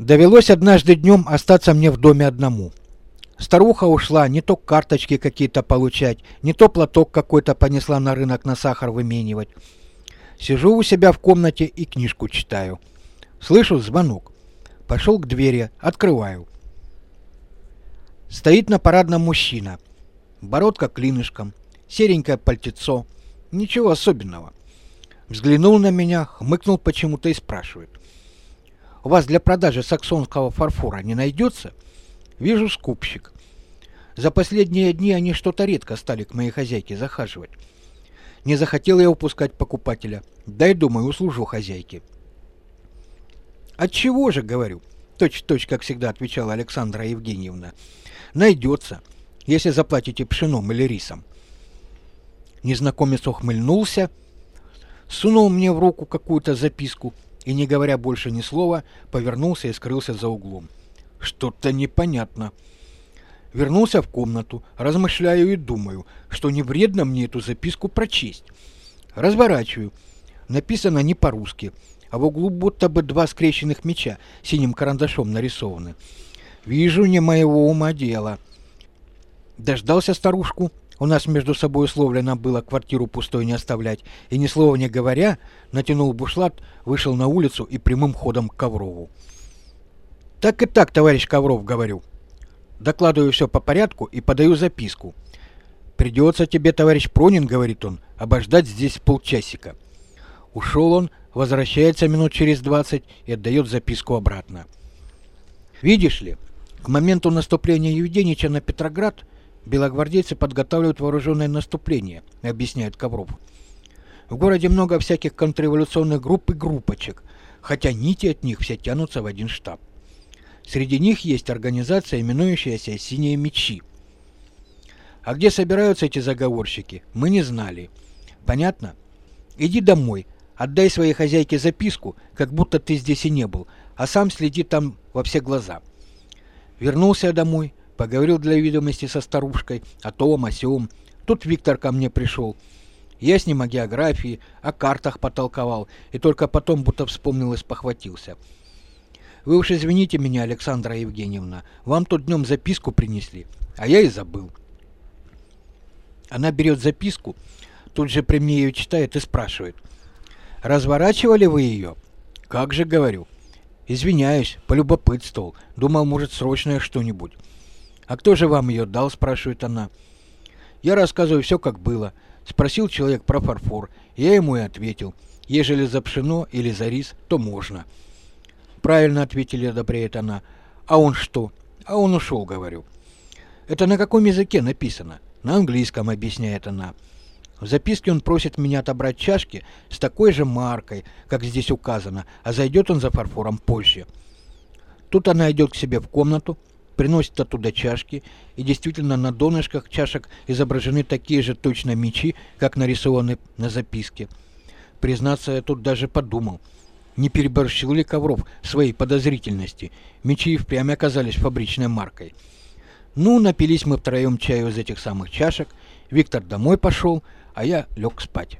Довелось однажды днем остаться мне в доме одному. Старуха ушла не то карточки какие-то получать, не то платок какой-то понесла на рынок на сахар выменивать. Сижу у себя в комнате и книжку читаю. Слышу звонок. Пошел к двери, открываю. Стоит на парадном мужчина. Бородка клинышком, серенькое пальтецо. Ничего особенного. Взглянул на меня, хмыкнул почему-то и спрашивает. У вас для продажи саксонского фарфора не найдется? Вижу скупщик. За последние дни они что-то редко стали к моей хозяйке захаживать. Не захотел я упускать покупателя. Дай, думаю, услужу хозяйке. От чего же, говорю, точь-в-точь, как всегда отвечала Александра Евгеньевна. Найдется, если заплатите пшеном или рисом. Незнакомец ухмыльнулся, сунул мне в руку какую-то записку и, не говоря больше ни слова, повернулся и скрылся за углом. Что-то непонятно. Вернулся в комнату, размышляю и думаю, что не вредно мне эту записку прочесть. Разворачиваю. Написано не по-русски, а в углу будто бы два скрещенных меча синим карандашом нарисованы. Вижу не моего ума дело. Дождался старушку, у нас между собой условлено было квартиру пустой не оставлять, и ни слова не говоря, натянул бушлат, вышел на улицу и прямым ходом к Коврову. Так и так, товарищ Ковров, говорю. Докладываю все по порядку и подаю записку. Придется тебе, товарищ Пронин, говорит он, обождать здесь полчасика. Ушел он, возвращается минут через двадцать и отдает записку обратно. Видишь ли, к моменту наступления Евгеньевича на Петроград Белогвардейцы подготавливают вооруженное наступление, объясняет Ковров. В городе много всяких контрреволюционных групп и группочек, хотя нити от них все тянутся в один штаб. Среди них есть организация, именующаяся «Синие мечи». А где собираются эти заговорщики, мы не знали. Понятно? Иди домой, отдай своей хозяйке записку, как будто ты здесь и не был, а сам следи там во все глаза. Вернулся домой, Поговорил для видимости со старушкой о том, о сём. Тут Виктор ко мне пришел. Я с ним о географии, о картах потолковал, и только потом будто вспомнил и спохватился. Вы уж извините меня, Александра Евгеньевна, вам тут днем записку принесли, а я и забыл. Она берет записку, тут же при мне ее читает и спрашивает. Разворачивали вы ее? Как же, говорю. Извиняюсь, полюбопытствовал, думал, может, срочное что-нибудь. «А кто же вам ее дал?» – спрашивает она. Я рассказываю все, как было. Спросил человек про фарфор. Я ему и ответил. Ежели за пшено или за рис, то можно. Правильно ответили, одобряет она. А он что? А он ушел, говорю. Это на каком языке написано? На английском, объясняет она. В записке он просит меня отобрать чашки с такой же маркой, как здесь указано, а зайдет он за фарфором позже. Тут она идет к себе в комнату, приносит оттуда чашки, и действительно на донышках чашек изображены такие же точно мечи, как нарисованы на записке. Признаться, я тут даже подумал, не переборщил ли Ковров своей подозрительности. Мечи впрямь оказались фабричной маркой. Ну, напились мы втроем чаю из этих самых чашек, Виктор домой пошел, а я лег спать.